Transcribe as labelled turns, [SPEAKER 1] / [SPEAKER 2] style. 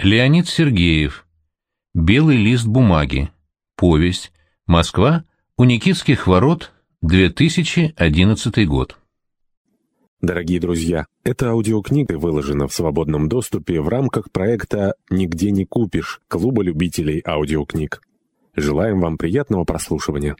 [SPEAKER 1] Леонид Сергеев. Белый лист бумаги. Повесть. Москва. У Никитских ворот. 2011 год.
[SPEAKER 2] Дорогие друзья, эта аудиокнига выложена в свободном доступе в рамках проекта «Нигде не купишь» Клуба любителей аудиокниг. Желаем вам приятного прослушивания.